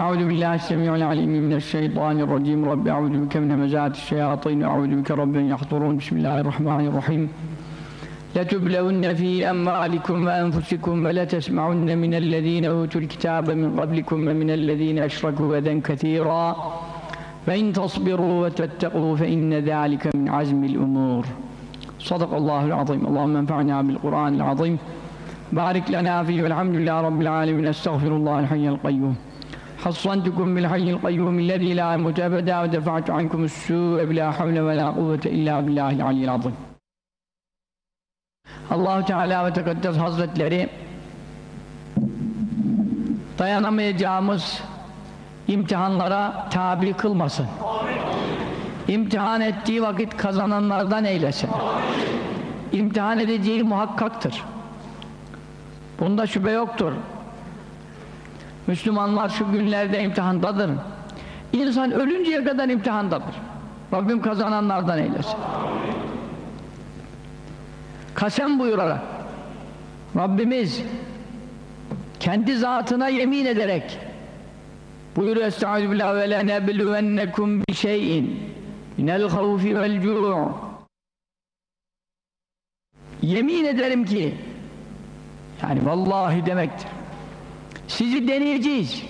أعوذ بالله السميع العليم من الشيطان الرجيم. رب أعوذ بك من همزات الشياطين. وأعوذ بك رب يحضرون. بسم الله الرحمن الرحيم. لتبلون في أموالكم وأنفسكم ولتسمعن من الذين أوتوا الكتاب من قبلكم ومن الذين أشركوا أذى كثيرا. فإن تصبروا وتتقوا فإن ذلك من عزم الأمور. صدق الله العظيم. اللهم انفعنا بالقرآن العظيم. بارك لنا فيه والحمد لله رب العالمين. أستغفر الله الحي القيوم. حصنتكم بالحي القيوم الذي لا يموت أبدا ودفعت عنكم السوء بلا حول ولا قوة إلا بالله العلي العظيم Allahu Teala ve Tekaddes Hazretleri dayanamayacağımız imtihanlara tabi kılmasın. İmtihan ettiği vakit kazananlardan eylesin. İmtihan edeceği muhakkaktır. Bunda şüphe yoktur. Müslümanlar şu günlerde imtihandadır. İnsan ölünceye kadar imtihandadır. Rabbim kazananlardan eylesin. Kasem buyurarak Rabbimiz kendi zatına yemin ederek buyuruyor Estaizu billah ve lenebluvennekum bi şeyin minel havfi vel cu' yemin ederim ki yani vallahi demektir sizi deneyeceğiz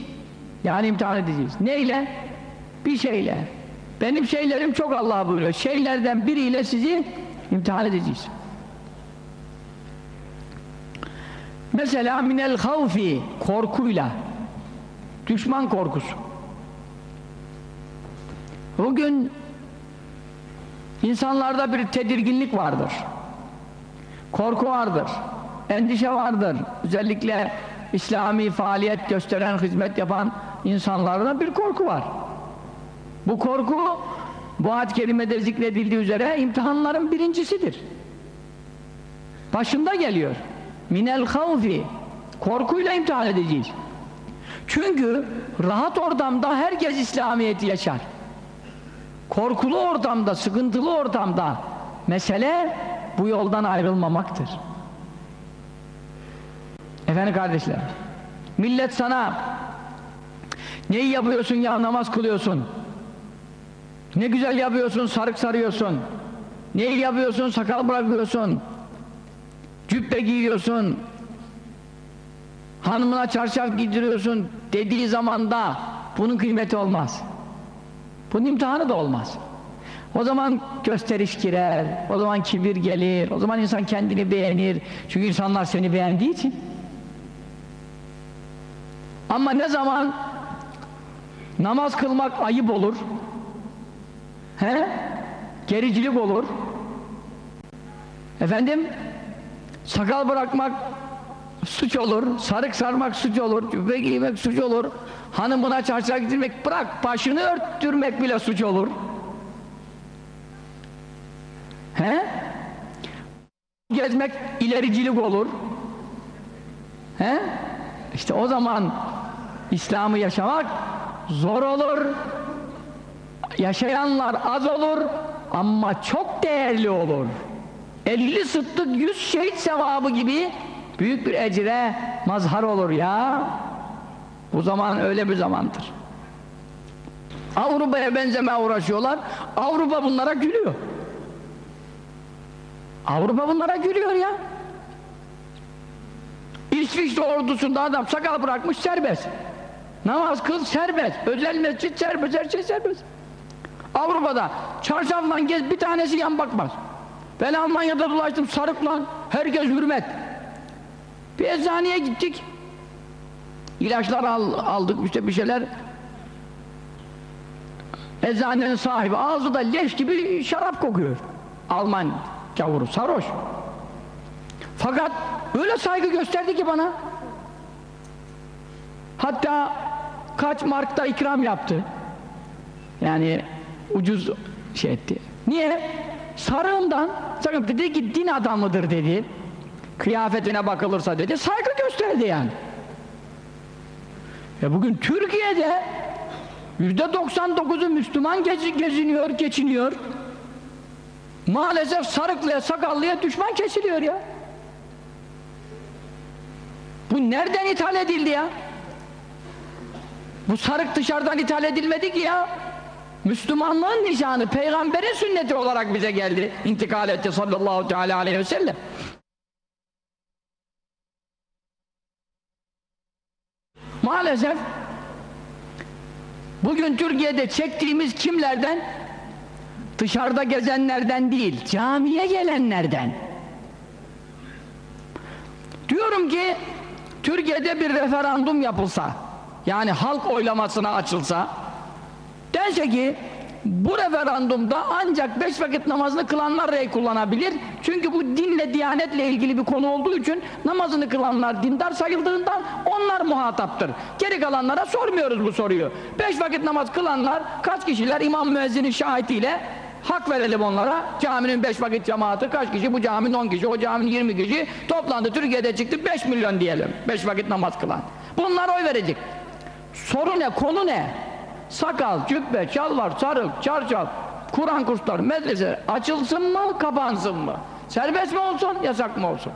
yani imtihan edeceğiz neyle? bir şeyle benim şeylerim çok Allah buyuruyor şeylerden biriyle sizi imtihan edeceğiz Mesela minel havfi korkuyla düşman korkusu. Bugün insanlarda bir tedirginlik vardır. Korku vardır. Endişe vardır. Özellikle İslami faaliyet gösteren, hizmet yapan insanlarda bir korku var. Bu korku bu ad kerimede zikredildiği üzere imtihanların birincisidir. Başında geliyor minel havfi korkuyla imtihan edeceğiz çünkü rahat ortamda herkes İslamiyet'i yaşar korkulu ortamda sıkıntılı ortamda mesele bu yoldan ayrılmamaktır efendim kardeşler millet sana neyi yapıyorsun ya namaz kılıyorsun? Ne güzel yapıyorsun sarık sarıyorsun. Neyi yapıyorsun sakal bırakıyorsun. Cübbe giyiyorsun. Hanımına çarşaf giydiriyorsun dediği zamanda bunun kıymeti olmaz. Bunun imtihanı da olmaz. O zaman gösteriş girer o zaman kibir gelir o zaman insan kendini beğenir. Çünkü insanlar seni beğendiği için ama ne zaman namaz kılmak ayıp olur he? gericilik olur efendim sakal bırakmak suç olur, sarık sarmak suç olur, cübbe giymek suç olur, hanımına çarşıya gitmek, bırak başını örttürmek bile suç olur. He? Gezmek ilericilik olur. He? İşte o zaman İslam'ı yaşamak zor olur. Yaşayanlar az olur ama çok değerli olur. 50 sıttık 100 şehit sevabı gibi büyük bir ecre mazhar olur ya. Bu zaman öyle bir zamandır. Avrupa'ya benzemeye uğraşıyorlar. Avrupa bunlara gülüyor. Avrupa bunlara gülüyor ya. İsviçre ordusunda adam sakal bırakmış serbest namaz kıl serbest. Özel mescit serbest her şey serbest. Avrupa'da çarşafla gez bir tanesi yan bakmaz. Ben Almanya'da dolaştım sarıkla herkes hürmet. Bir eczaneye gittik. İlaçlar al, aldık işte bir şeyler. Eczanenin sahibi ağzı da leş gibi şarap kokuyor. Alman gavuru sarhoş. Fakat öyle saygı gösterdi ki bana. Hatta kaç markta ikram yaptı? Yani ucuz şey etti. Niye? sarığından sakın dedi ki din adamıdır dedi. Kıyafetine bakılırsa dedi saygı gösterdi yani. E bugün Türkiye'de yüzde 99'u Müslüman gezi, geziniyor, geçiniyor. Maalesef sarıklıya, sakallıya düşman kesiliyor ya. Bu nereden ithal edildi ya Bu sarık dışarıdan ithal edilmedi ki ya. Müslümanlığın nişanı, peygamberin sünneti olarak bize geldi. İntikal etti sallallahu teala aleyhi ve sellem. Maalesef bugün Türkiye'de çektiğimiz kimlerden? Dışarıda gezenlerden değil, camiye gelenlerden. Diyorum ki Türkiye'de bir referandum yapılsa, yani halk oylamasına açılsa, dense ki bu referandumda ancak beş vakit namazını kılanlar rey kullanabilir. Çünkü bu dinle, diyanetle ilgili bir konu olduğu için namazını kılanlar dindar sayıldığından onlar muhataptır. Geri kalanlara sormuyoruz bu soruyu. Beş vakit namaz kılanlar kaç kişiler imam müezzinin şahitiyle hak verelim onlara. Caminin beş vakit cemaati kaç kişi? Bu caminin on kişi, o caminin yirmi kişi toplandı. Türkiye'de çıktı beş milyon diyelim. Beş vakit namaz kılan. Bunlar oy verecek. Soru ne? Konu ne? Sakal, cübbe, şalvar, sarık, çarşaf, Kur'an kursları, medrese açılsın mı, kapansın mı? Serbest mi olsun, yasak mı olsun?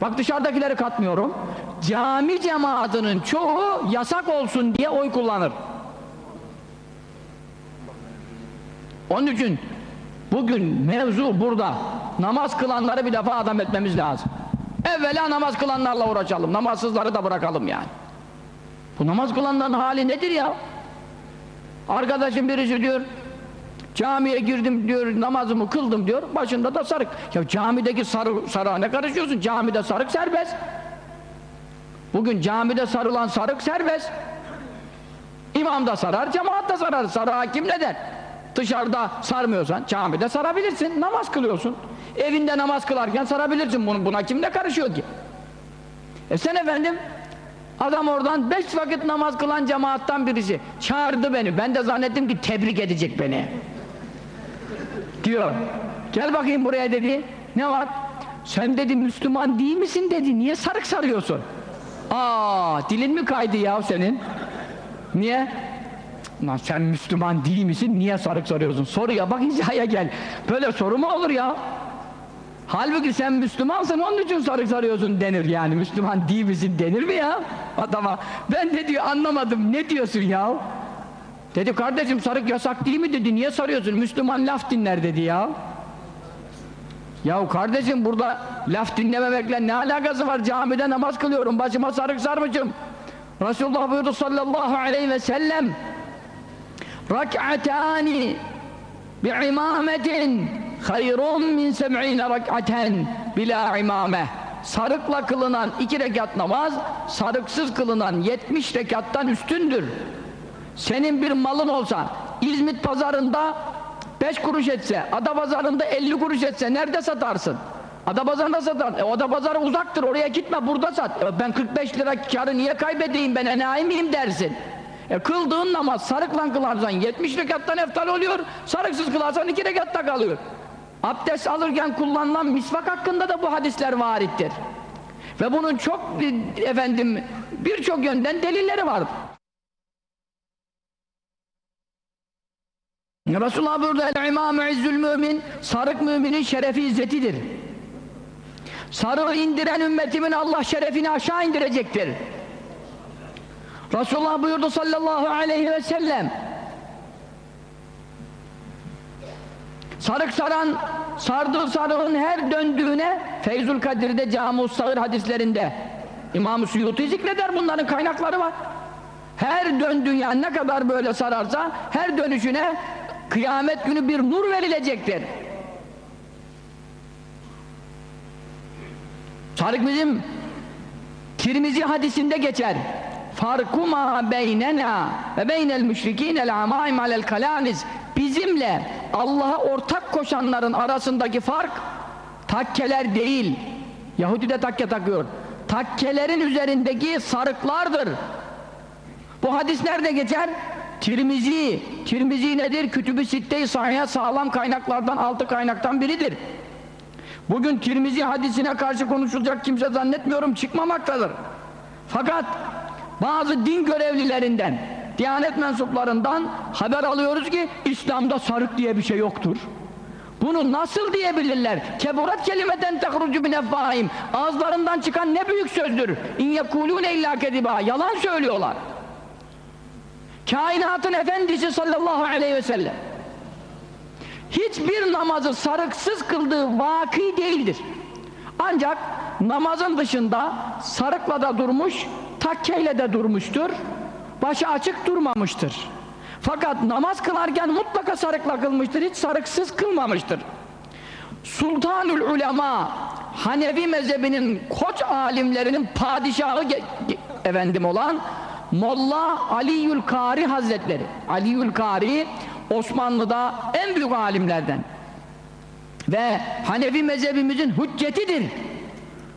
Bak dışarıdakileri katmıyorum. Cami cemaatinin çoğu yasak olsun diye oy kullanır. Onun için bugün mevzu burada. Namaz kılanları bir defa adam etmemiz lazım. Evvela namaz kılanlarla uğraşalım. Namazsızları da bırakalım yani. Bu namaz kılanların hali nedir ya? Arkadaşım birisi diyor camiye girdim diyor namazımı kıldım diyor başında da sarık. Ya camideki sarı, sarığa ne karışıyorsun? Camide sarık serbest. Bugün camide sarılan sarık serbest. İmam da sarar, cemaat da sarar. Sarığa kim ne der? Dışarıda sarmıyorsan camide sarabilirsin. Namaz kılıyorsun. Evinde namaz kılarken sarabilirsin. Bunu, buna kim ne karışıyor ki? E sen efendim Adam oradan beş vakit namaz kılan cemaattan birisi çağırdı beni. Ben de zannettim ki tebrik edecek beni. Diyor. Gel bakayım buraya dedi. Ne var? Sen dedi Müslüman değil misin dedi. Niye sarık sarıyorsun? Aa, dilin mi kaydı ya senin? Niye? Lan sen Müslüman değil misin? Niye sarık sarıyorsun? Soruya bak hizaya gel. Böyle soru mu olur ya? Halbuki sen Müslümansın onun için sarık sarıyorsun denir yani. Müslüman değil misin denir mi ya? Adama. Ben de diyor anlamadım. Ne diyorsun ya? Dedi kardeşim sarık yasak değil mi dedi. Niye sarıyorsun? Müslüman laf dinler dedi ya. Yahu kardeşim burada laf dinlememekle ne alakası var? Camide namaz kılıyorum. Başıma sarık sarmışım. Resulullah buyurdu sallallahu aleyhi ve sellem rak'atani bi'imametin hayrun min seb'ine rak'aten bila imame. Sarıkla kılınan iki rekat namaz sarıksız kılınan yetmiş rekattan üstündür. Senin bir malın olsa İzmit pazarında beş kuruş etse ada pazarında elli kuruş etse nerede satarsın? Ada pazarında satar e, ada pazarı uzaktır oraya gitme burada sat. E, ben 45 lira karı niye kaybedeyim ben enayi miyim dersin? E, kıldığın namaz sarıkla kılarsan 70 rekattan eftal oluyor sarıksız kılarsan 2 rekatta kalıyor Abdest alırken kullanılan misvak hakkında da bu hadisler varittir. Ve bunun çok efendim birçok yönden delilleri var. Resulullah burada el imam izzül mümin sarık müminin şerefi izzetidir. Sarığı indiren ümmetimin Allah şerefini aşağı indirecektir. Resulullah buyurdu sallallahu aleyhi ve sellem Sarık saran, sardığı sarığın her döndüğüne Feyzul Kadir'de Camu Sağır hadislerinde İmam-ı Suyuti zikreder bunların kaynakları var. Her döndüğü yani ne kadar böyle sararsa her dönüşüne kıyamet günü bir nur verilecektir. Sarık bizim Tirmizi hadisinde geçer. Farku ma beynena ve beynel müşrikinel amaim alel kalanis bizimle Allah'a ortak koşanların arasındaki fark takkeler değil. Yahudi de takke takıyor. Takkelerin üzerindeki sarıklardır. Bu hadis nerede geçer? Tirmizi. Tirmizi nedir? Kütüb-i Sitte-i Sahih'e sağlam kaynaklardan, altı kaynaktan biridir. Bugün Tirmizi hadisine karşı konuşulacak kimse zannetmiyorum çıkmamaktadır. Fakat bazı din görevlilerinden Diyanet mensuplarından haber alıyoruz ki İslam'da sarık diye bir şey yoktur. Bunu nasıl diyebilirler? Keburat kelimeten tehrucu bin effahim. Ağızlarından çıkan ne büyük sözdür. İn yekulûne illâ kediba. Yalan söylüyorlar. kainatın efendisi sallallahu aleyhi ve sellem hiçbir namazı sarıksız kıldığı vaki değildir. Ancak namazın dışında sarıkla da durmuş, takkeyle de durmuştur. Başı açık durmamıştır. Fakat namaz kılarken mutlaka sarıkla kılmıştır, hiç sarıksız kılmamıştır. Sultanül Ulema Hanefi mezhebinin koç alimlerinin padişahı efendim olan Molla Aliül Kari Hazretleri Aliül Kari Osmanlı'da en büyük alimlerden ve Hanefi mezhebimizin hüccetidir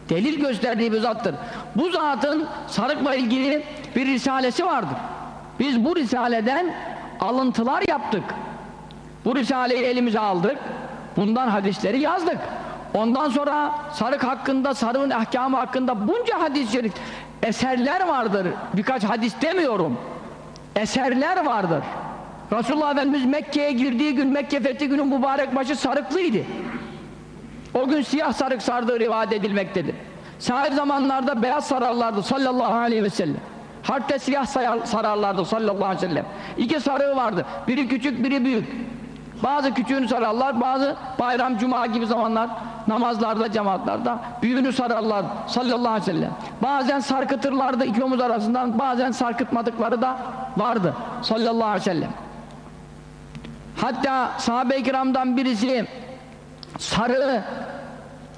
delil gösterdiği bir zattır bu zatın sarıkla ilgili bir risalesi vardır. Biz bu risaleden alıntılar yaptık. Bu risaleyi elimize aldık. Bundan hadisleri yazdık. Ondan sonra sarık hakkında sarığın ahkamı hakkında bunca şerif eserler vardır. Birkaç hadis demiyorum. Eserler vardır. Resulullah Efendimiz Mekke'ye girdiği gün Mekke fethi günü mübarek başı sarıklıydı. O gün siyah sarık sardığı rivayet edilmektedir sahir zamanlarda beyaz sararlardı sallallahu aleyhi ve sellem. Harpte siyah sararlardı sallallahu aleyhi ve sellem. İki sarığı vardı. Biri küçük biri büyük. Bazı küçüğünü sararlar bazı bayram cuma gibi zamanlar namazlarda cemaatlarda büyüğünü sararlar sallallahu aleyhi ve sellem. Bazen sarkıtırlardı iki omuz arasından bazen sarkıtmadıkları da vardı sallallahu aleyhi ve sellem. Hatta sahabe-i kiramdan birisi sarığı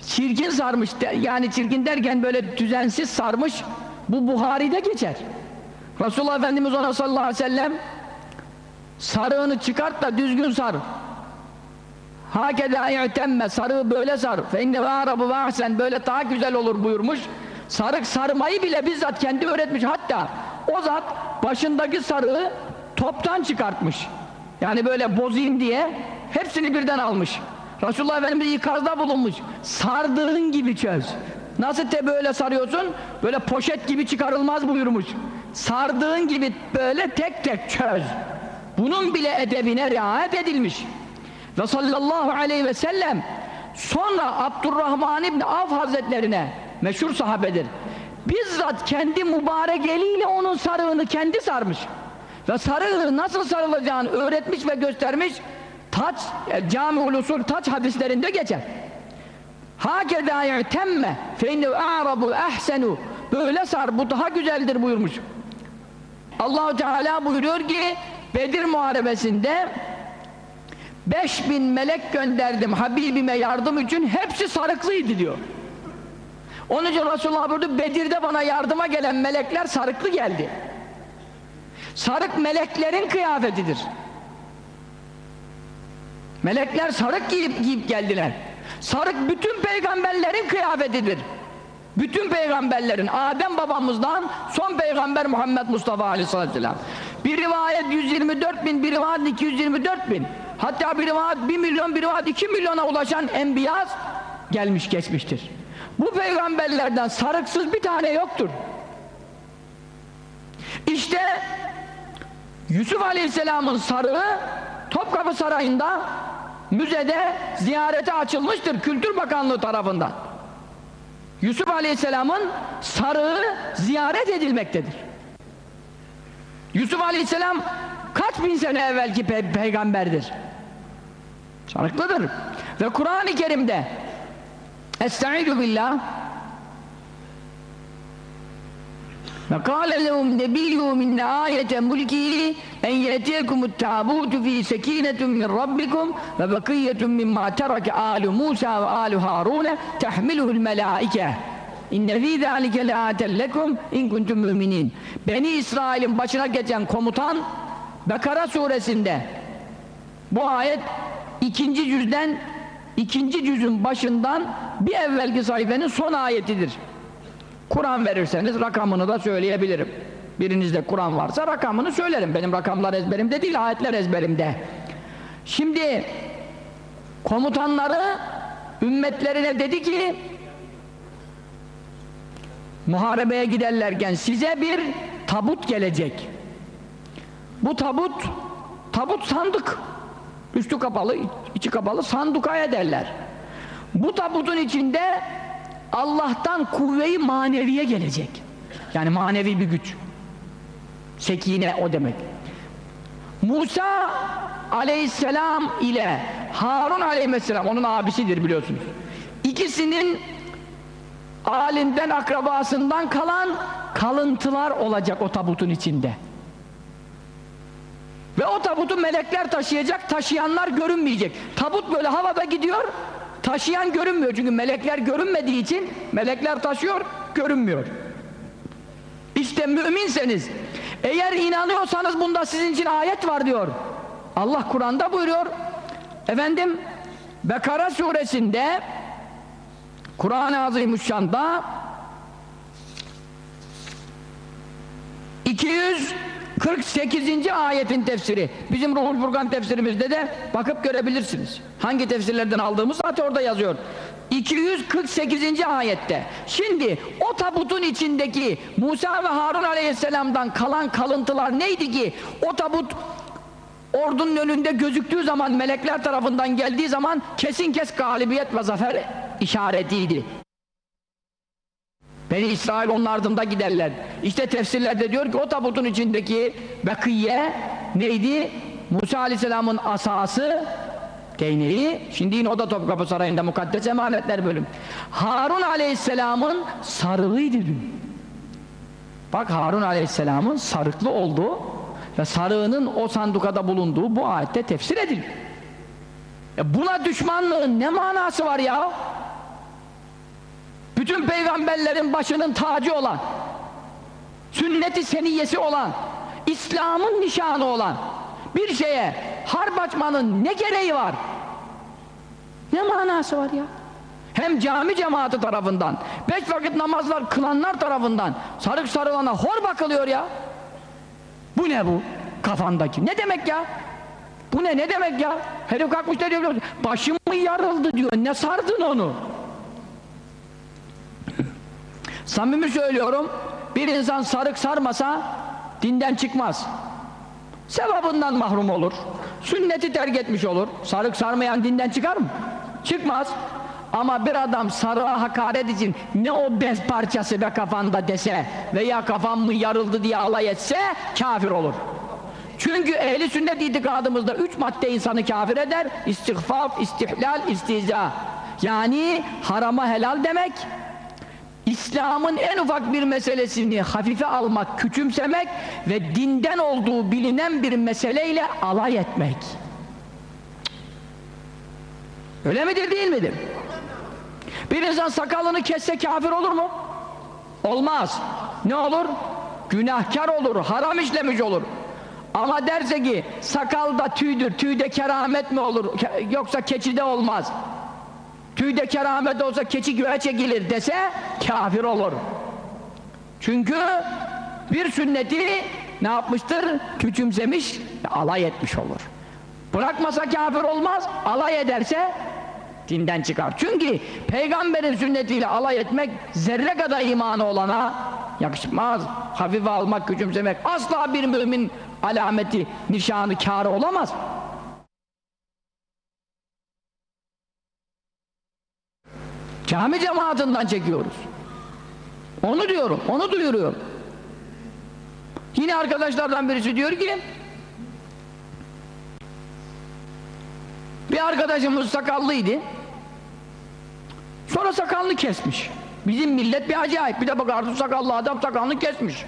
çirkin sarmış. Yani çirkin derken böyle düzensiz sarmış. Bu Buhari'de geçer. Resulullah Efendimiz ona sallallahu aleyhi ve sellem sarığını çıkart da düzgün sar. Hakeda yu'temme sarığı böyle sar. Fe inne vârabu vâhsen böyle daha güzel olur buyurmuş. Sarık sarmayı bile bizzat kendi öğretmiş. Hatta o zat başındaki sarığı toptan çıkartmış. Yani böyle bozayım diye hepsini birden almış Resulullah Efendimiz ikazda bulunmuş. Sardığın gibi çöz. Nasıl te böyle sarıyorsun? Böyle poşet gibi çıkarılmaz buyurmuş. Sardığın gibi böyle tek tek çöz. Bunun bile edebine riayet edilmiş. Ve sallallahu aleyhi ve sellem sonra Abdurrahman İbni Avf Hazretlerine meşhur sahabedir bizzat kendi mübarek eliyle onun sarığını kendi sarmış. Ve sarığı nasıl sarılacağını öğretmiş ve göstermiş taç, e, cami usul taç hadislerinde geçer. Hakeda yu'temme fe innehu a'rabu ahsenu. Böyle sar bu daha güzeldir buyurmuş. Allahu Teala buyuruyor ki Bedir Muharebesi'nde 5000 melek gönderdim Habibime yardım için hepsi sarıklıydı diyor. Onun için Resulullah buyurdu Bedir'de bana yardıma gelen melekler sarıklı geldi. Sarık meleklerin kıyafetidir melekler sarık giyip, giyip geldiler. Sarık bütün peygamberlerin kıyafetidir. Bütün peygamberlerin Adem babamızdan son peygamber Muhammed Mustafa aleyhissalatü vesselam bir rivayet 124 bin bir rivayet 224 bin. Hatta bir rivayet 1 milyon bir rivayet 2 milyona ulaşan enbiya gelmiş geçmiştir. Bu peygamberlerden sarıksız bir tane yoktur. İşte Yusuf Aleyhisselam'ın sarığı Topkapı Sarayı'nda müzede ziyarete açılmıştır Kültür Bakanlığı tarafından. Yusuf Aleyhisselam'ın sarığı ziyaret edilmektedir. Yusuf Aleyhisselam kaç bin sene evvelki pe peygamberdir? Sarıklıdır ve Kur'an-ı Kerim'de Estaizu billah. Ve kâle lehum nebiyyû min âyete mulkî en ye'tiyekumut tâbûtu fî sekînetun min rabbikum ve bekiyyetun mimmâ terake âlu Musa ve âlu Harûne tehmiluhul melâike İnne fî zâlike leâten lekum in kuntum müminin. Beni İsrail'in başına geçen komutan Bekara suresinde bu ayet ikinci yüzden ikinci yüzün başından bir evvelki sayfenin son ayetidir. Kur'an verirseniz rakamını da söyleyebilirim. Birinizde Kur'an varsa rakamını söylerim. Benim rakamlar ezberimde değil, ayetler ezberimde. Şimdi komutanları ümmetlerine dedi ki muharebeye giderlerken size bir tabut gelecek. Bu tabut tabut sandık. Üstü kapalı, içi kapalı sandukaya derler. Bu tabutun içinde Allah'tan kuvveyi maneviye gelecek. Yani manevi bir güç. Sekine o demek. Musa aleyhisselam ile Harun aleyhisselam onun abisidir biliyorsunuz. İkisinin alinden akrabasından kalan kalıntılar olacak o tabutun içinde. Ve o tabutu melekler taşıyacak, taşıyanlar görünmeyecek. Tabut böyle havada gidiyor, taşıyan görünmüyor. Çünkü melekler görünmediği için melekler taşıyor, görünmüyor. İşte müminseniz, eğer inanıyorsanız bunda sizin için ayet var diyor. Allah Kur'an'da buyuruyor. Efendim, Bekara suresinde Kur'an-ı Azimüşşan'da 248. ayetin tefsiri. Bizim Ruhul Furkan tefsirimizde de bakıp görebilirsiniz. Hangi tefsirlerden aldığımız zaten orada yazıyor. 248. ayette. Şimdi o tabutun içindeki Musa ve Harun aleyhisselamdan kalan kalıntılar neydi ki? O tabut ordunun önünde gözüktüğü zaman melekler tarafından geldiği zaman kesin kes galibiyet ve zafer işaretiydi. Beni İsrail onun ardında giderler. İşte tefsirlerde diyor ki o tabutun içindeki Bekiye neydi? Musa Aleyhisselam'ın asası değneği, şimdi yine o da Topkapı Sarayı'nda mukaddes emanetler bölüm. Harun Aleyhisselam'ın sarığıydı dün. Bak Harun Aleyhisselam'ın sarıklı olduğu ve sarığının o sandukada bulunduğu bu ayette tefsir ediliyor. Ya buna düşmanlığın ne manası var ya? Bütün peygamberlerin başının tacı olan, sünnet-i seniyesi olan, İslam'ın nişanı olan bir şeye harp açmanın ne gereği var? Ne manası var ya? Hem cami cemaati tarafından, beş vakit namazlar kılanlar tarafından sarık sarılana hor bakılıyor ya. Bu ne bu? Kafandaki. Ne demek ya? Bu ne? Ne demek ya? Herif kalkmış da diyor, başım mı yarıldı diyor. Ne sardın onu? Samimi söylüyorum, bir insan sarık sarmasa dinden çıkmaz. Sevabından mahrum olur. Sünneti terk etmiş olur. Sarık sarmayan dinden çıkar mı? Çıkmaz. Ama bir adam sarığa hakaret için ne o bez parçası be kafanda dese veya kafam mı yarıldı diye alay etse kafir olur. Çünkü ehli sünnet itikadımızda üç madde insanı kafir eder. İstihfaf, istihlal, istiza. Yani harama helal demek, İslam'ın en ufak bir meselesini hafife almak, küçümsemek ve dinden olduğu bilinen bir meseleyle alay etmek. Öyle midir değil midir? Bir insan sakalını kesse kafir olur mu? Olmaz. Ne olur? Günahkar olur, haram işlemiş olur. Ama derse ki sakalda tüydür, tüyde keramet mi olur yoksa keçide olmaz. Tüyde keramet olsa keçi göğe çekilir dese kafir olur. Çünkü bir sünneti ne yapmıştır? Küçümsemiş, alay etmiş olur. Bırakmasa kafir olmaz, alay ederse dinden çıkar. Çünkü peygamberin sünnetiyle alay etmek zerre kadar imanı olana yakışmaz. Hafife almak, küçümsemek asla bir mümin alameti, nişanı, kârı olamaz. Cami cemaatinden çekiyoruz. Onu diyorum, onu duyuruyorum. Yine arkadaşlardan birisi diyor ki bir arkadaşımız sakallıydı. Sonra sakalını kesmiş. Bizim millet bir acayip. Bir de bak artık sakallı adam sakalını kesmiş.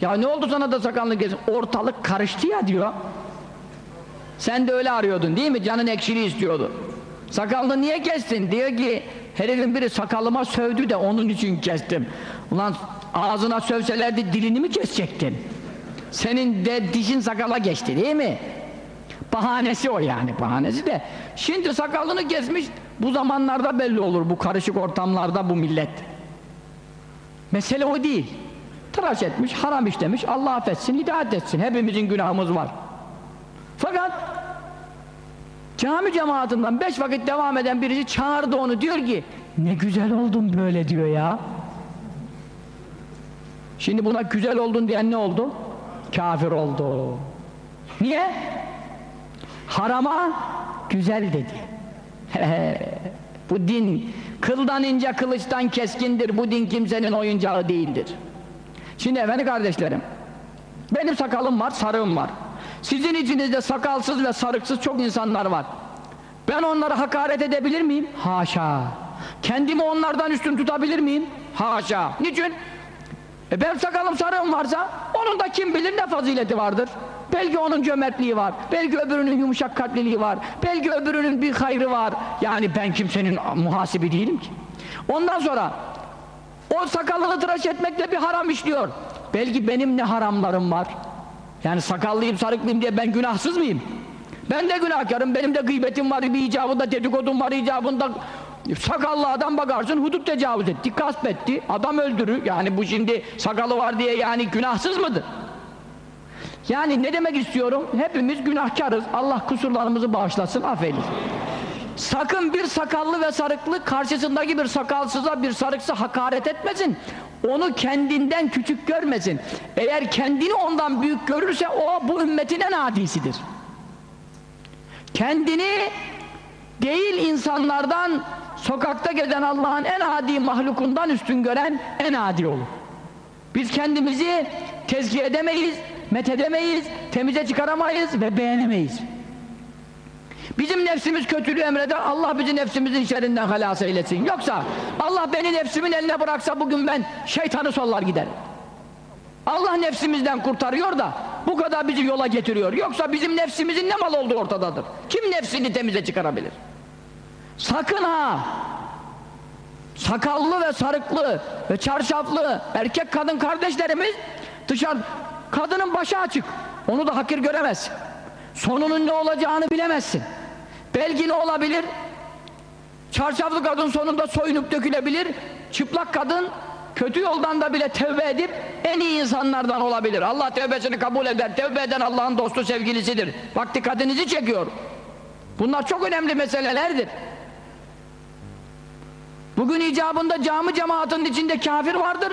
Ya ne oldu sana da sakalını kesmiş? Ortalık karıştı ya diyor. Sen de öyle arıyordun değil mi? Canın ekşili istiyordu. Sakalını niye kestin? Diyor ki herifin biri sakalıma sövdü de onun için kestim. Ulan ağzına sövselerdi dilini mi kesecektin? Senin de dişin sakala geçti değil mi? Bahanesi o yani bahanesi de. Şimdi sakalını kesmiş bu zamanlarda belli olur bu karışık ortamlarda bu millet. Mesele o değil. Tıraş etmiş, haram işlemiş, Allah affetsin, hidayet etsin. Hepimizin günahımız var. Fakat cami cemaatinden beş vakit devam eden birisi çağırdı onu diyor ki ne güzel oldun böyle diyor ya. Şimdi buna güzel oldun diyen ne oldu? Kafir oldu. Niye? Harama güzel dedi. bu din kıldan ince kılıçtan keskindir. Bu din kimsenin oyuncağı değildir. Şimdi efendim kardeşlerim benim sakalım var, sarığım var. Sizin içinizde sakalsız ve sarıksız çok insanlar var. Ben onlara hakaret edebilir miyim? Haşa. Kendimi onlardan üstün tutabilir miyim? Haşa. Niçin? E ben sakalım sarığım varsa onun da kim bilir ne fazileti vardır. Belki onun cömertliği var. Belki öbürünün yumuşak kalpliliği var. Belki öbürünün bir hayrı var. Yani ben kimsenin muhasibi değilim ki. Ondan sonra o sakalını tıraş etmekle bir haram işliyor. Belki benim ne haramlarım var. Yani sakallıyım sarıklıyım diye ben günahsız mıyım? Ben de günahkarım. Benim de gıybetim var, bir icabında dedikodum var, icabında sakallı adam bakarsın hudut tecavüz etti, gasp etti, adam öldürür. Yani bu şimdi sakalı var diye yani günahsız mıdır? Yani ne demek istiyorum? Hepimiz günahkarız. Allah kusurlarımızı bağışlasın, affeylesin. Sakın bir sakallı ve sarıklı karşısındaki bir sakalsıza bir sarıksa hakaret etmesin. Onu kendinden küçük görmesin. Eğer kendini ondan büyük görürse o bu ümmetin en adisidir. Kendini değil insanlardan sokakta gezen Allah'ın en adi mahlukundan üstün gören en adi olur. Biz kendimizi tezkiye edemeyiz, methedemeyiz, temize çıkaramayız ve beğenemeyiz. Bizim nefsimiz kötülüğü emreder, Allah bizi nefsimizin şerrinden halas eylesin. Yoksa Allah beni nefsimin eline bıraksa bugün ben şeytanı sollar giderim. Allah nefsimizden kurtarıyor da bu kadar bizi yola getiriyor. Yoksa bizim nefsimizin ne mal olduğu ortadadır. Kim nefsini temize çıkarabilir? Sakın ha! Sakallı ve sarıklı ve çarşaflı erkek kadın kardeşlerimiz dışarı kadının başı açık. Onu da hakir göremezsin. Sonunun ne olacağını bilemezsin. Belki ne olabilir? Çarşaflı kadın sonunda soyunup dökülebilir. Çıplak kadın kötü yoldan da bile tevbe edip en iyi insanlardan olabilir. Allah tevbesini kabul eder. Tevbe eden Allah'ın dostu sevgilisidir. Bak dikkatinizi çekiyor. Bunlar çok önemli meselelerdir. Bugün icabında cami cemaatinin içinde kafir vardır.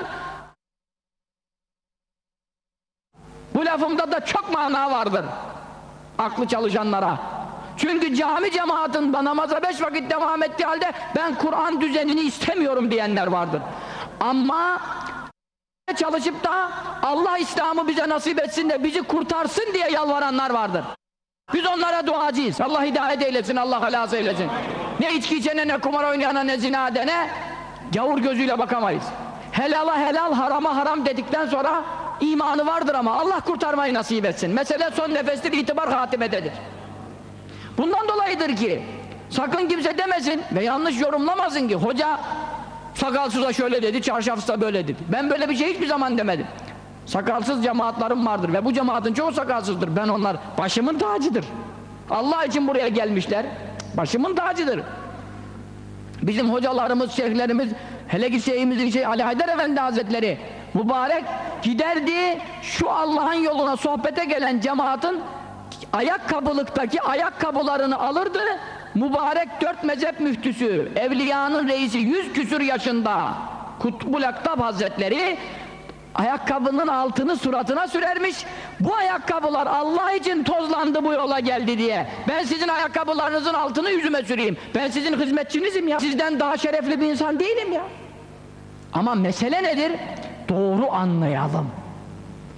Bu lafımda da çok mana vardır. Aklı çalışanlara. Çünkü cami cemaatinde namaza beş vakit devam ettiği halde ben Kur'an düzenini istemiyorum diyenler vardır. Ama çalışıp da Allah İslam'ı bize nasip etsin de bizi kurtarsın diye yalvaranlar vardır. Biz onlara duacıyız. Allah hidayet eylesin, Allah halas eylesin. Ne içki içene, ne kumar oynayana, ne zina edene gavur gözüyle bakamayız. Helala helal, harama haram dedikten sonra imanı vardır ama Allah kurtarmayı nasip etsin. Mesele son nefestir, itibar hatimededir. Bundan dolayıdır ki sakın kimse demesin ve yanlış yorumlamasın ki hoca sakalsıza şöyle dedi, çarşafsıza böyle dedi. Ben böyle bir şey hiçbir zaman demedim. Sakalsız cemaatlerim vardır ve bu cemaatin çoğu sakalsızdır. Ben onlar başımın tacıdır. Allah için buraya gelmişler. Başımın tacıdır. Bizim hocalarımız, şeyhlerimiz, hele ki şeyhimizin şey Ali Haydar Efendi Hazretleri mübarek giderdi şu Allah'ın yoluna sohbete gelen cemaatin ayakkabılıktaki ayakkabılarını alırdı. Mübarek dört mezhep müftüsü evliyanın reisi yüz küsür yaşında Kutbul Aktab Hazretleri ayakkabının altını suratına sürermiş. Bu ayakkabılar Allah için tozlandı bu yola geldi diye. Ben sizin ayakkabılarınızın altını yüzüme süreyim. Ben sizin hizmetçinizim ya. Sizden daha şerefli bir insan değilim ya. Ama mesele nedir? doğru anlayalım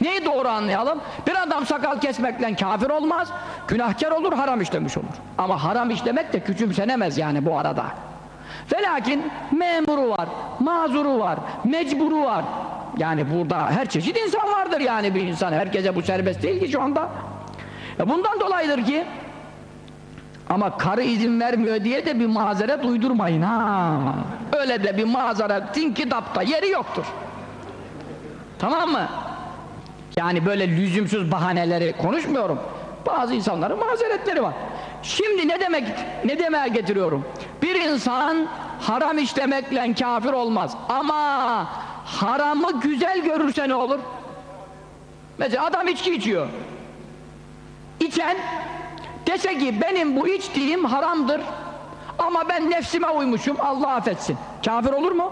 Neyi doğru anlayalım? Bir adam sakal kesmekle kafir olmaz, günahkar olur, haram işlemiş olur. Ama haram işlemek de küçümsenemez yani bu arada. Ve lakin memuru var, mazuru var, mecburu var. Yani burada her çeşit insan vardır yani bir insan. Herkese bu serbest değil ki şu anda. E bundan dolayıdır ki ama karı izin vermiyor diye de bir mazeret uydurmayın ha. Öyle de bir mazeretin kitapta yeri yoktur. Tamam mı? Yani böyle lüzumsuz bahaneleri konuşmuyorum. Bazı insanların mazeretleri var. Şimdi ne demek ne demeye getiriyorum? Bir insan haram işlemekle kafir olmaz. Ama haramı güzel görürse ne olur? Mesela adam içki içiyor. İçen dese ki benim bu içtiğim haramdır. Ama ben nefsime uymuşum. Allah affetsin. Kafir olur mu?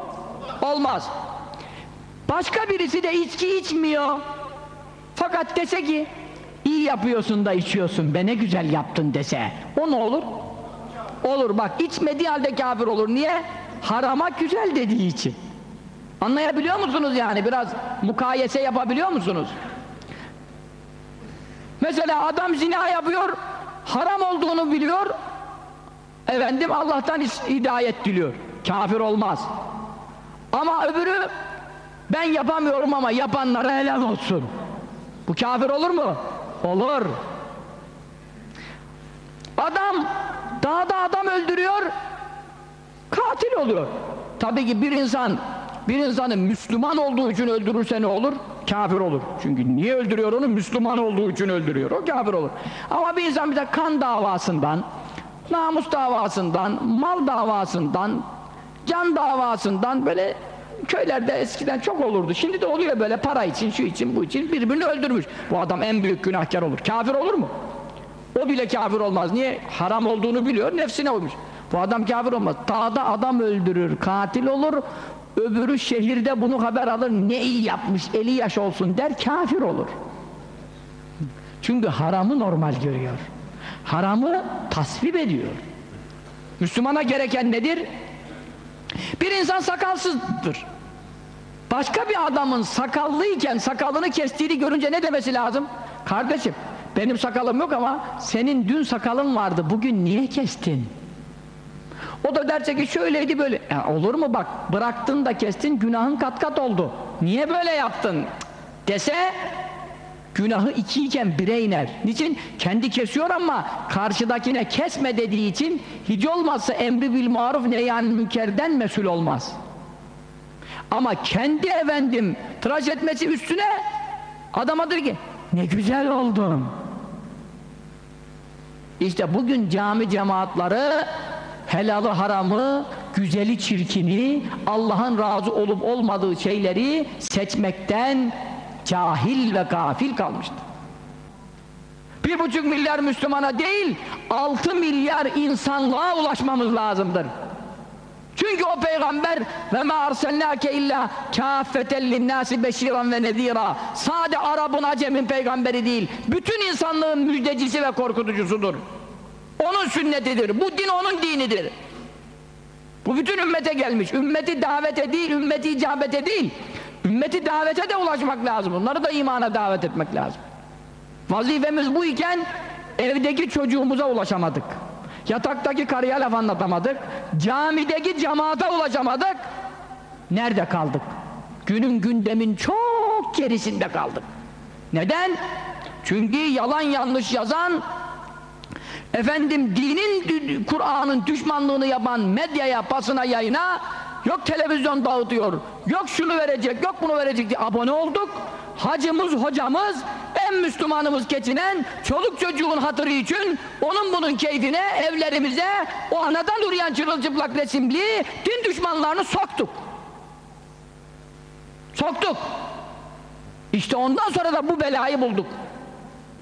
Olmaz. Başka birisi de içki içmiyor. Fakat dese ki iyi yapıyorsun da içiyorsun be ne güzel yaptın dese o ne olur? Olur bak içmediği halde kafir olur. Niye? Harama güzel dediği için. Anlayabiliyor musunuz yani? Biraz mukayese yapabiliyor musunuz? Mesela adam zina yapıyor, haram olduğunu biliyor, efendim Allah'tan hidayet diliyor. Kafir olmaz. Ama öbürü ben yapamıyorum ama yapanlara helal olsun. Bu kafir olur mu? Olur. Adam dağda adam öldürüyor, katil oluyor. Tabii ki bir insan bir insanı Müslüman olduğu için öldürürse ne olur? Kafir olur. Çünkü niye öldürüyor onu? Müslüman olduğu için öldürüyor. O kafir olur. Ama bir insan bir de kan davasından, namus davasından, mal davasından, can davasından böyle köylerde eskiden çok olurdu. Şimdi de oluyor böyle para için, şu için, bu için birbirini öldürmüş. Bu adam en büyük günahkar olur. Kafir olur mu? O bile kafir olmaz. Niye? Haram olduğunu biliyor, nefsine uymuş. Bu adam kafir olmaz. Dağda adam öldürür, katil olur. Öbürü şehirde bunu haber alır. Ne iyi yapmış, eli yaş olsun der, kafir olur. Çünkü haramı normal görüyor. Haramı tasvip ediyor. Müslümana gereken nedir? Bir insan sakalsızdır. Başka bir adamın sakallıyken sakalını kestiğini görünce ne demesi lazım? Kardeşim benim sakalım yok ama senin dün sakalın vardı bugün niye kestin? O da derse ki şöyleydi böyle. Ya olur mu bak bıraktın da kestin günahın kat kat oldu. Niye böyle yaptın? Dese günahı ikiyken bire iner. Niçin? Kendi kesiyor ama karşıdakine kesme dediği için hiç olmazsa emri bil maruf neyyan münkerden mesul olmaz. Ama kendi efendim tıraş etmesi üstüne adamadır ki ne güzel oldun. İşte bugün cami cemaatları helalı haramı, güzeli çirkini, Allah'ın razı olup olmadığı şeyleri seçmekten cahil ve gafil kalmıştır. Bir buçuk milyar Müslümana değil, altı milyar insanlığa ulaşmamız lazımdır. Çünkü o peygamber ve ma arsalnake illa kâffeten linnâsi beşiran ve nezîrâ sade Arap'ın acemin peygamberi değil bütün insanlığın müjdecisi ve korkutucusudur onun sünnetidir bu din onun dinidir bu bütün ümmete gelmiş ümmeti davete değil ümmeti icabete değil ümmeti davete de ulaşmak lazım onları da imana davet etmek lazım vazifemiz bu iken evdeki çocuğumuza ulaşamadık Yataktaki karıya laf anlatamadık. Camideki cemaate ulaşamadık. Nerede kaldık? Günün gündemin çok gerisinde kaldık. Neden? Çünkü yalan yanlış yazan efendim dinin Kur'an'ın düşmanlığını yapan medyaya, basına, yayına yok televizyon dağıtıyor, yok şunu verecek, yok bunu verecek diye abone olduk. Hacımız, hocamız en Müslümanımız geçinen çoluk çocuğun hatırı için onun bunun keyfine evlerimize o anadan uğrayan çırılçıplak resimli din düşmanlarını soktuk. Soktuk. İşte ondan sonra da bu belayı bulduk.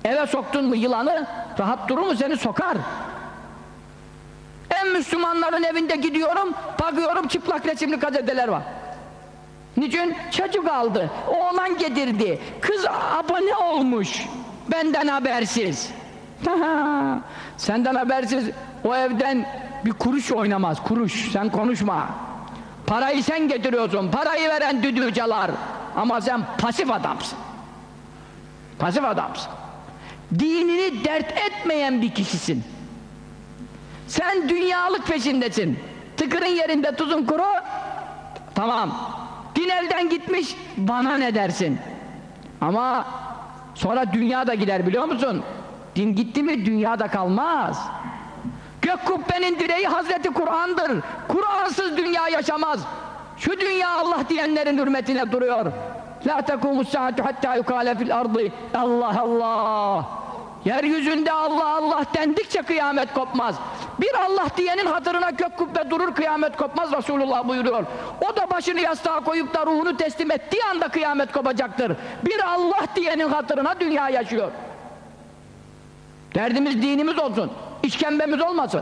Eve soktun mu yılanı rahat durur mu seni sokar. En Müslümanların evinde gidiyorum bakıyorum çıplak resimli gazeteler var. Niçin? Çocuk aldı. Oğlan getirdi. Kız abone olmuş. Benden habersiz. Senden habersiz o evden bir kuruş oynamaz. Kuruş. Sen konuşma. Parayı sen getiriyorsun. Parayı veren düdüğü çalar. Ama sen pasif adamsın. Pasif adamsın. Dinini dert etmeyen bir kişisin. Sen dünyalık peşindesin. Tıkırın yerinde tuzun kuru. Tamam. Din elden gitmiş, bana ne dersin? Ama sonra dünya da gider biliyor musun? Din gitti mi dünya da kalmaz. Gök kubbenin direği Hazreti Kur'an'dır. Kur'ansız dünya yaşamaz. Şu dünya Allah diyenlerin hürmetine duruyor. La tekumus saatu hatta yukale fil ardı. Allah Allah. Yeryüzünde Allah Allah dendikçe kıyamet kopmaz. Bir Allah diyenin hatırına gök kubbe durur kıyamet kopmaz Resulullah buyuruyor. O da başını yastığa koyup da ruhunu teslim ettiği anda kıyamet kopacaktır. Bir Allah diyenin hatırına dünya yaşıyor. Derdimiz dinimiz olsun. İşkembemiz olmasın.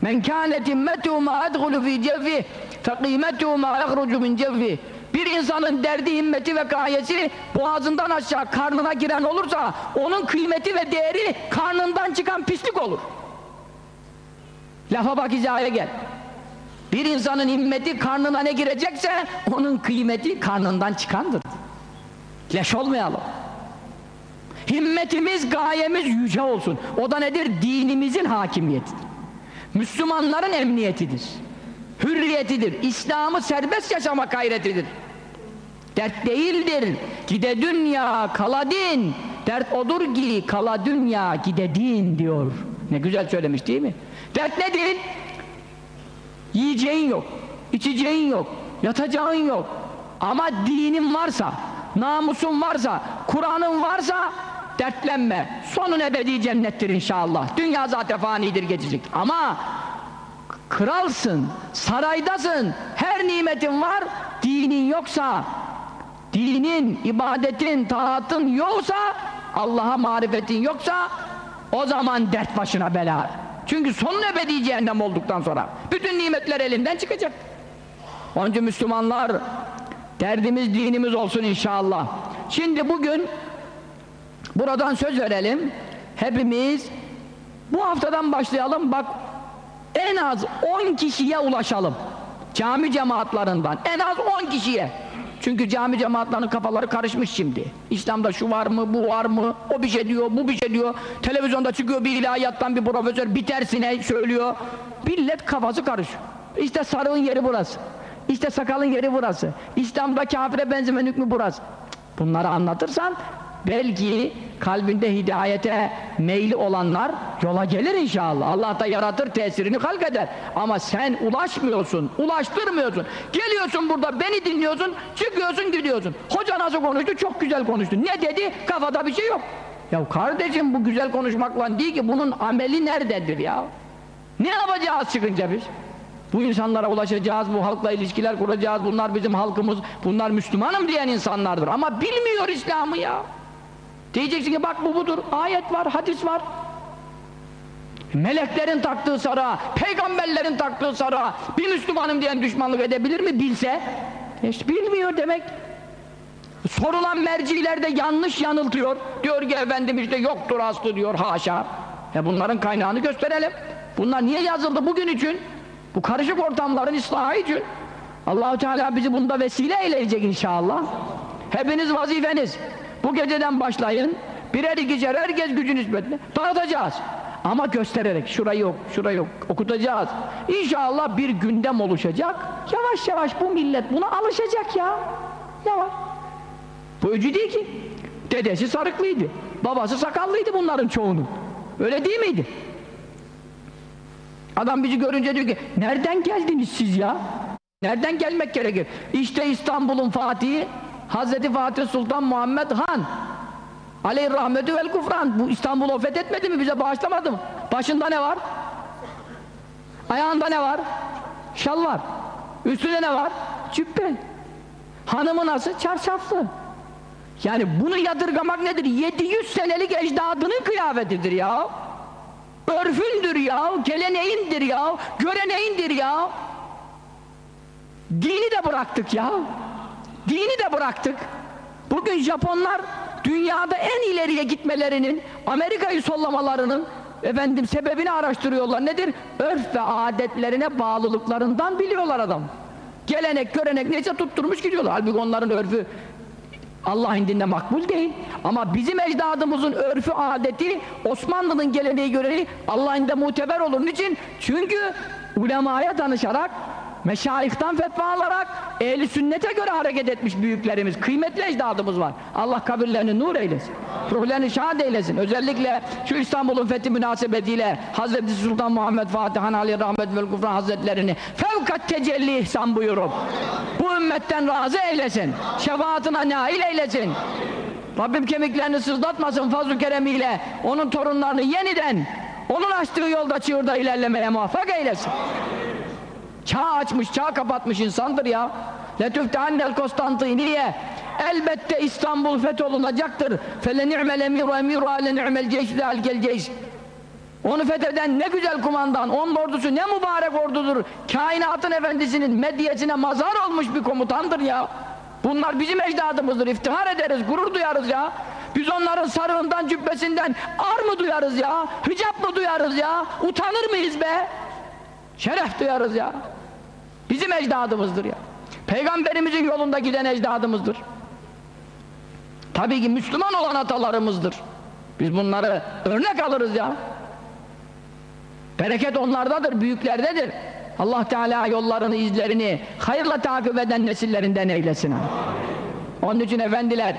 Men kânet immetuhu ma edhulu fî cevfih yahrucu min cevfih bir insanın derdi, himmeti ve gayesi boğazından aşağı karnına giren olursa onun kıymeti ve değeri karnından çıkan pislik olur. Lafa bak hizaya gel. Bir insanın himmeti karnına ne girecekse onun kıymeti karnından çıkandır. Leş olmayalım. Himmetimiz, gayemiz yüce olsun. O da nedir? Dinimizin hakimiyetidir. Müslümanların emniyetidir. Hürriyetidir. İslam'ı serbest yaşama gayretidir. Dert değildir. Gide dünya kala din. Dert odur ki kala dünya gide din diyor. Ne güzel söylemiş değil mi? Dert nedir? Yiyeceğin yok, içeceğin yok, yatacağın yok. Ama dinin varsa, namusun varsa, Kur'an'ın varsa dertlenme. Sonun ebedi cennettir inşallah. Dünya zaten fanidir geçecek. Ama kralsın, saraydasın, her nimetin var, dinin yoksa, dinin, ibadetin, taatın yoksa, Allah'a marifetin yoksa, o zaman dert başına bela. Çünkü sonun ebedi cehennem olduktan sonra bütün nimetler elinden çıkacak. Onun için Müslümanlar derdimiz dinimiz olsun inşallah. Şimdi bugün buradan söz verelim. Hepimiz bu haftadan başlayalım. Bak en az 10 kişiye ulaşalım. Cami cemaatlarından en az 10 kişiye. Çünkü cami cemaatlerinin kafaları karışmış şimdi. İslam'da şu var mı, bu var mı, o bir şey diyor, bu bir şey diyor. Televizyonda çıkıyor bir ilahiyattan bir profesör bitersine söylüyor. Millet kafası karışıyor. İşte sarığın yeri burası. İşte sakalın yeri burası. İslam'da kafire benzemen hükmü burası. Bunları anlatırsan belki kalbinde hidayete meyli olanlar yola gelir inşallah. Allah da yaratır tesirini halk eder. Ama sen ulaşmıyorsun, ulaştırmıyorsun. Geliyorsun burada beni dinliyorsun, çıkıyorsun gidiyorsun. Hoca nasıl konuştu? Çok güzel konuştu. Ne dedi? Kafada bir şey yok. Ya kardeşim bu güzel konuşmakla değil ki bunun ameli nerededir ya? Ne yapacağız çıkınca biz? Bu insanlara ulaşacağız, bu halkla ilişkiler kuracağız, bunlar bizim halkımız, bunlar Müslümanım diyen insanlardır. Ama bilmiyor İslam'ı ya. Diyeceksin ki bak bu budur, ayet var, hadis var. Meleklerin taktığı sara, peygamberlerin taktığı sara, bir Müslümanım diyen düşmanlık edebilir mi bilse? İşte bilmiyor demek. Sorulan merciler de yanlış yanıltıyor. Diyor ki efendim işte yoktur aslı diyor haşa. E bunların kaynağını gösterelim. Bunlar niye yazıldı bugün için? Bu karışık ortamların ıslahı için. Allahu Teala bizi bunda vesile eyleyecek inşallah. Hepiniz vazifeniz. Bu geceden başlayın. Birer ikişer herkes gücü nispetle dağıtacağız. Ama göstererek şurayı yok, şurayı yok okutacağız. İnşallah bir gündem oluşacak. Yavaş yavaş bu millet buna alışacak ya. Yavaş. Bu öcü değil ki. Dedesi sarıklıydı. Babası sakallıydı bunların çoğunun. Öyle değil miydi? Adam bizi görünce diyor ki nereden geldiniz siz ya? Nereden gelmek gerekir? İşte İstanbul'un Fatihi Hazreti Fatih Sultan Muhammed Han Aleyh rahmetü vel kufran bu İstanbul'u fethetmedi mi bize bağışlamadı mı? Başında ne var? Ayağında ne var? Şal var. Üstünde ne var? Cübbe. Hanımı nasıl? Çarşaflı. Yani bunu yadırgamak nedir? 700 senelik ecdadının kıyafetidir ya. Örfündür ya, geleneğindir ya, göreneğindir ya. Dini de bıraktık ya. Dini de bıraktık. Bugün Japonlar dünyada en ileriye gitmelerinin, Amerika'yı sollamalarının efendim sebebini araştırıyorlar. Nedir? Örf ve adetlerine bağlılıklarından biliyorlar adam. Gelenek, görenek neyse tutturmuş gidiyorlar. Halbuki onların örfü Allah indinde makbul değil. Ama bizim ecdadımızın örfü adeti Osmanlı'nın geleneği göreneği Allah indinde muteber olur. Niçin? Çünkü ulemaya danışarak meşayihtan fetva alarak ehli sünnete göre hareket etmiş büyüklerimiz, kıymetli ecdadımız var. Allah kabirlerini nur eylesin. Ruhlerini şahit eylesin. Özellikle şu İstanbul'un fethi münasebetiyle Hazreti Sultan Muhammed Fatih Han Ali Rahmet ve Kufran Hazretlerini fevkat tecelli ihsan buyurup bu ümmetten razı eylesin. Şefaatine nail eylesin. Rabbim kemiklerini sızlatmasın fazl-ı keremiyle onun torunlarını yeniden onun açtığı yolda çığırda ilerlemeye muvaffak eylesin. Çağ açmış, çağ kapatmış insandır ya. Letüftehannel Konstantiniye Elbette İstanbul fetholunacaktır. Fele ni'mel emiru emiru ale ni'mel ceyşü alkel ceyş. Onu fetheden ne güzel kumandan, onun ordusu ne mübarek ordudur. Kainatın efendisinin medyesine mazhar olmuş bir komutandır ya. Bunlar bizim ecdadımızdır, iftihar ederiz, gurur duyarız ya. Biz onların sarığından, cübbesinden ar mı duyarız ya? Hicap mı duyarız ya? Utanır mıyız be? Şeref duyarız ya. Bizim ecdadımızdır ya. Peygamberimizin yolunda giden ecdadımızdır. Tabii ki Müslüman olan atalarımızdır. Biz bunları örnek alırız ya. Bereket onlardadır, büyüklerdedir. Allah Teala yollarını, izlerini hayırla takip eden nesillerinden eylesin. Onun için efendiler,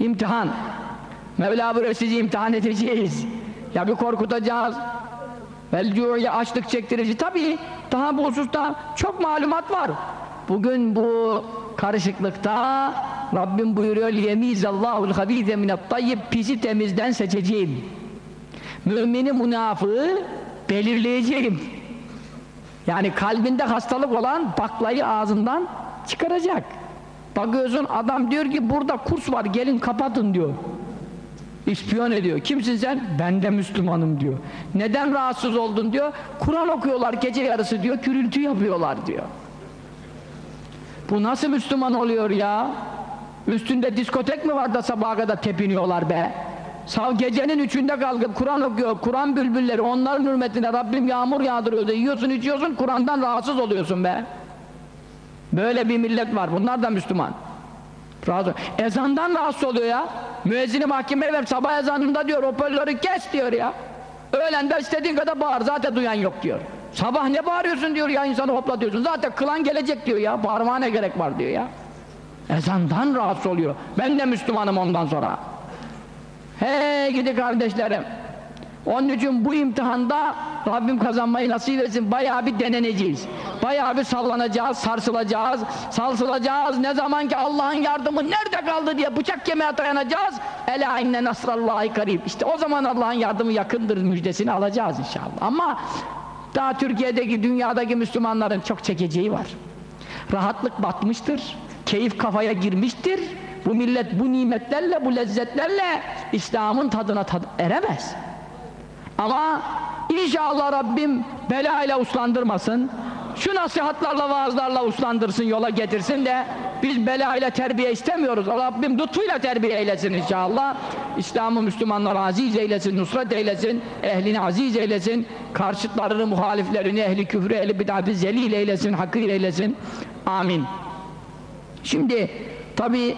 imtihan. Mevla buyuruyor sizi imtihan edeceğiz. Ya bir korkutacağız. Velcu'ya açlık çektirici. Tabii daha bu hususta çok malumat var. Bugün bu karışıklıkta Rabbim buyuruyor yemizallahul habîze mine't-tayyib pisi temizden seçeceğim. Mümini münafığı belirleyeceğim. Yani kalbinde hastalık olan baklayı ağzından çıkaracak. Bakıyorsun adam diyor ki burada kurs var gelin kapatın diyor. İspiyon ediyor. Kimsin sen? Ben de Müslümanım diyor. Neden rahatsız oldun diyor. Kur'an okuyorlar gece yarısı diyor. Gürültü yapıyorlar diyor. Bu nasıl Müslüman oluyor ya? Üstünde diskotek mi var da sabaha kadar tepiniyorlar be? Sav gecenin üçünde kalkıp Kur'an okuyor. Kur'an bülbülleri onların hürmetine Rabbim yağmur yağdırıyor da yiyorsun içiyorsun Kur'an'dan rahatsız oluyorsun be. Böyle bir millet var. Bunlar da Müslüman. Rahatsız. Ezandan rahatsız oluyor ya. Müezzini mahkemeye ver sabah ezanında diyor hoparlörü kes diyor ya. Öğlen de istediğin kadar bağır zaten duyan yok diyor. Sabah ne bağırıyorsun diyor ya insanı hoplatıyorsun. Zaten kılan gelecek diyor ya. Bağırmaya ne gerek var diyor ya. Ezandan rahatsız oluyor. Ben de Müslümanım ondan sonra. Hey gidi kardeşlerim. Onun için bu imtihanda Rabbim kazanmayı nasip etsin. Bayağı bir deneneceğiz. Bayağı bir sallanacağız, sarsılacağız, sarsılacağız. Ne zaman ki Allah'ın yardımı nerede kaldı diye bıçak kemiğe dayanacağız. Ela inne nasrallahi karib. İşte o zaman Allah'ın yardımı yakındır müjdesini alacağız inşallah. Ama daha Türkiye'deki, dünyadaki Müslümanların çok çekeceği var. Rahatlık batmıştır. Keyif kafaya girmiştir. Bu millet bu nimetlerle, bu lezzetlerle İslam'ın tadına tad eremez. Ama inşallah Rabbim belayla uslandırmasın. Şu nasihatlarla, vaazlarla uslandırsın, yola getirsin de biz belayla terbiye istemiyoruz. Rabbim lütfuyla terbiye eylesin inşallah. İslam'ı Müslümanlar aziz eylesin, nusret eylesin, ehlini aziz eylesin, karşıtlarını, muhaliflerini, ehli küfrü, ehli bid'atı zelil eylesin, hakir eylesin. Amin. Şimdi tabi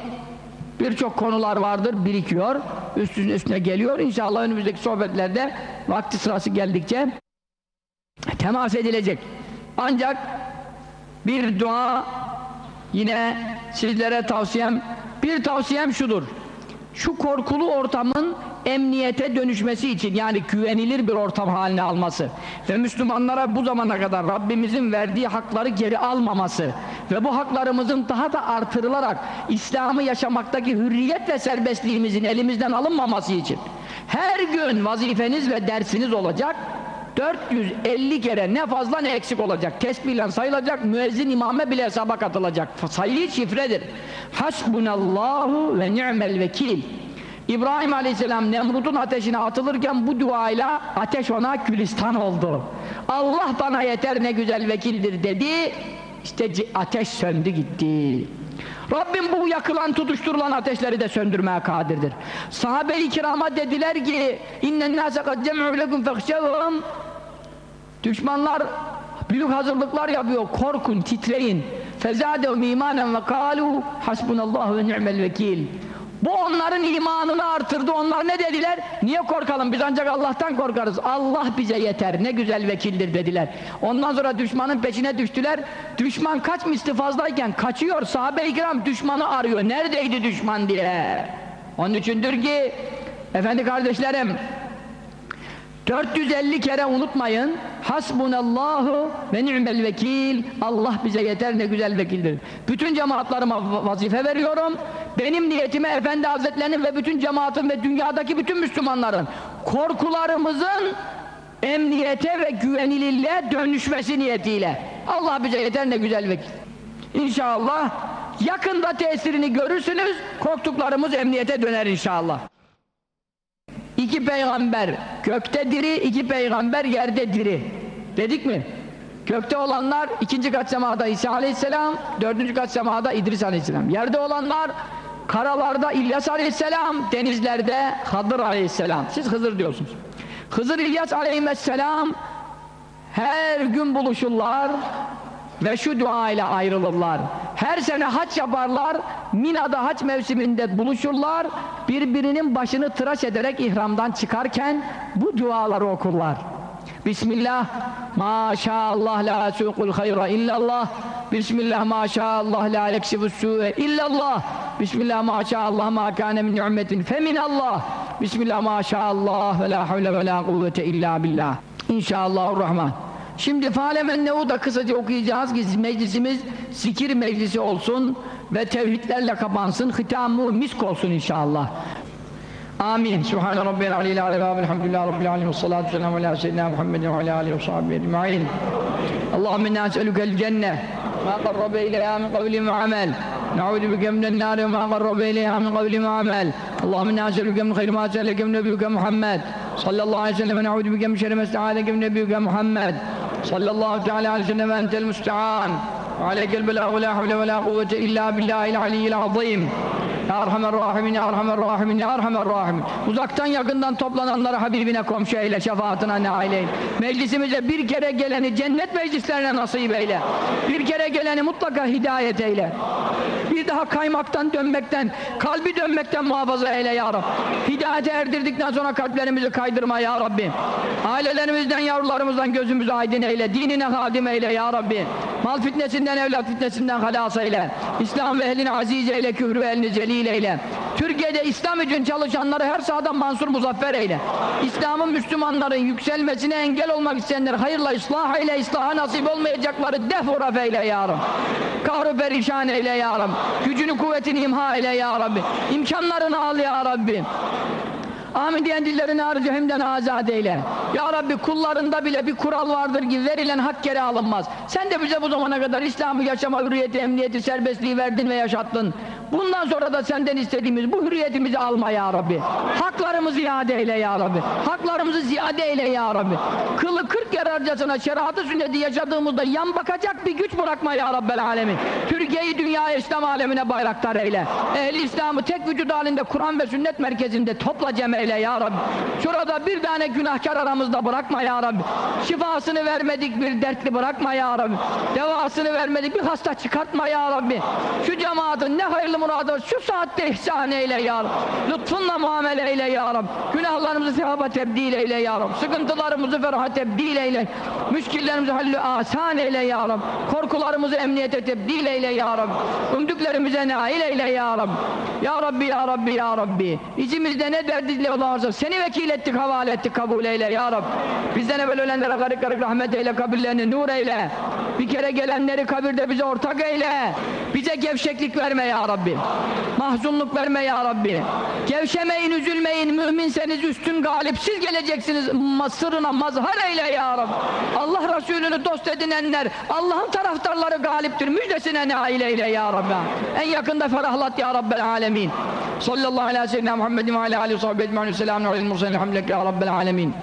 birçok konular vardır, birikiyor, üstüne üstüne geliyor. İnşallah önümüzdeki sohbetlerde vakti sırası geldikçe temas edilecek. Ancak bir dua yine sizlere tavsiyem, bir tavsiyem şudur. Şu korkulu ortamın emniyete dönüşmesi için yani güvenilir bir ortam haline alması ve Müslümanlara bu zamana kadar Rabbimizin verdiği hakları geri almaması ve bu haklarımızın daha da artırılarak İslam'ı yaşamaktaki hürriyet ve serbestliğimizin elimizden alınmaması için her gün vazifeniz ve dersiniz olacak 450 kere ne fazla ne eksik olacak. Tesbihle sayılacak, müezzin imame bile hesaba katılacak. Sayı şifredir. Hasbunallahu ve ni'mel vekil. İbrahim Aleyhisselam Nemrut'un ateşine atılırken bu duayla ateş ona gülistan oldu. Allah bana yeter ne güzel vekildir dedi. İşte ateş söndü gitti. Rabbim bu yakılan tutuşturulan ateşleri de söndürmeye kadirdir. Sahabe-i kirama dediler ki innen nâse kad cem'u Düşmanlar büyük hazırlıklar yapıyor. Korkun, titreyin. Fezâdehum imanen ve kâlû hasbunallahu ve ni'mel vekil. Bu onların imanını artırdı. Onlar ne dediler? Niye korkalım? Biz ancak Allah'tan korkarız. Allah bize yeter. Ne güzel vekildir dediler. Ondan sonra düşmanın peşine düştüler. Düşman kaç misli fazlayken kaçıyor. Sahabe-i kiram düşmanı arıyor. Neredeydi düşman diye. Onun içindir ki efendi kardeşlerim 450 kere unutmayın. Hasbunallahu ve ni'mel vekil. Allah bize yeter ne güzel vekildir. Bütün cemaatlarıma vazife veriyorum. Benim niyetime Efendi Hazretlerinin ve bütün cemaatin ve dünyadaki bütün Müslümanların korkularımızın emniyete ve güvenilirliğe dönüşmesi niyetiyle. Allah bize yeter ne güzel vekil. İnşallah yakında tesirini görürsünüz. Korktuklarımız emniyete döner inşallah. İki peygamber gökte diri, iki peygamber yerde diri. Dedik mi? Gökte olanlar ikinci kat semada İsa aleyhisselam, dördüncü kat semada İdris aleyhisselam. Yerde olanlar karalarda İlyas aleyhisselam, denizlerde Hadır aleyhisselam. Siz Hızır diyorsunuz. Hızır İlyas aleyhisselam her gün buluşurlar. Ve şu dua ile ayrılırlar. Her sene haç yaparlar, Mina'da haç mevsiminde buluşurlar, birbirinin başını tıraş ederek ihramdan çıkarken bu duaları okurlar. Bismillah, maşallah la suqul hayra illallah, Bismillah maşallah la yeksibus su'e illallah, Bismillah maşallah ma kâne min ni'metin feminallah, Bismillah maşallah ve la havle ve la kuvvete illa billah. İnşallahurrahman. Şimdi Falemen Nevud'a kısaca okuyacağız ki meclisimiz zikir meclisi olsun ve tevhidlerle kapansın, hitamı misk olsun inşallah. Amin. Subhan rabbiyal aliyyil ala elhamdülillahi rabbil alamin ve salatu vesselamu ala seyyidina Muhammedin ve ala alihi ve sahbihi ecmaîn. Allahumme inna nes'elukel cenne ma qarrabe ileyha min kavli ve amel. Na'udhu bike minen nar ve ma qarrabe ileyha min kavli ve amel. Allahumme inna nes'eluke min hayri ma se'eleke min Muhammed sallallahu aleyhi ve sellem ve na'udhu bike min şerri ma ista'adeke min Muhammed صلى الله تعالى على وسلم أنت المستعان. وعليك قلب لا حول ولا قوة إلا بالله العلي العظيم. Ya Erhamer Rahimin, Ya Erhamer Rahimin, Ya Erhamer Rahimin. Uzaktan yakından toplananları Habibine komşu eyle, şefaatine nail eyle. Meclisimize bir kere geleni cennet meclislerine nasip eyle. Bir kere geleni mutlaka hidayet eyle. Bir daha kaymaktan, dönmekten, kalbi dönmekten muhafaza eyle Ya Rab. Hidayete erdirdikten sonra kalplerimizi kaydırma Ya Rabbi. Ailelerimizden, yavrularımızdan gözümüzü aydın eyle. Dinine hadim eyle Ya Rabbi. Mal fitnesinden, evlat fitnesinden halas eyle. İslam ve ehlini aziz eyle, küfrü ve ehlini celil eyle. Türkiye'de İslam için çalışanları her sahadan mansur muzaffer eyle. İslam'ın Müslümanların yükselmesine engel olmak isteyenler hayırla ıslah eyle, ıslaha nasip olmayacakları def uraf eyle ya Rabbi. Kahru perişan eyle ya Rabbi. Gücünü kuvvetini imha eyle ya Rabbi. İmkanlarını al ya Rabbi. Amin diyen dillerini ağrı cehimden azat eyle. Ya Rabbi kullarında bile bir kural vardır ki verilen hak geri alınmaz. Sen de bize bu zamana kadar İslam'ı yaşama hürriyeti, emniyeti, serbestliği verdin ve yaşattın. Bundan sonra da senden istediğimiz bu hürriyetimizi alma ya Rabbi. Haklarımızı iade eyle ya Rabbi. Haklarımızı ziyade eyle ya Rabbi. Kılı kırk yararcasına şeriatı sünneti yaşadığımızda yan bakacak bir güç bırakma ya Rabbel alemin. Türkiye'yi dünya İslam alemine bayraktar eyle. Ehli İslam'ı tek vücut halinde Kur'an ve sünnet merkezinde topla cem eyle ya Rabbi. Şurada bir tane günahkar aramızda bırakma ya Rabbi. Şifasını vermedik bir dertli bırakma ya Rabbi. Devasını vermedik bir hasta çıkartma ya Rabbi. Şu cemaatin ne hayırlı muradı şu saatte ihsan eyle ya Rabbi. Lütfunla muamele eyle ya Rabbi. Günahlarımızı sevaba tebdil eyle ya Rabbi. Sıkıntılarımızı feraha tebdil eyle. Müşkillerimizi hallü asan eyle ya Rabbi. Korkularımızı emniyete tebdil eyle ya Rabbi. Umduklarımıza nail eyle ya Rabbi. Ya Rabbi ya Rabbi ya Rabbi. İçimizde ne derdiyle olarsa seni vekil ettik havale ettik kabul eyle ya Rabbi. Bizden evvel ölenlere garip garip rahmet eyle kabirlerini nur eyle. Bir kere gelenleri kabirde bize ortak eyle. Bize gevşeklik verme ya Rabbi. Mahzunluk verme ya Rabbi. Gevşemeyin, üzülmeyin. Müminseniz üstün galipsiz geleceksiniz. Ma- Sırrına mazhar eyle ya Rabbi. Allah Resulü'nü dost edinenler, Allah'ın taraftarları galiptir. Müjdesine nail eyle ya Rabbi. En yakında ferahlat ya Rabbel alemin. Sallallahu aleyhi ve sellem Muhammedin ve aleyhi ve sahbihi ecmaîn. Selamun aleyhi ve sellem. Elhamdülillah ya Rabbel alemin.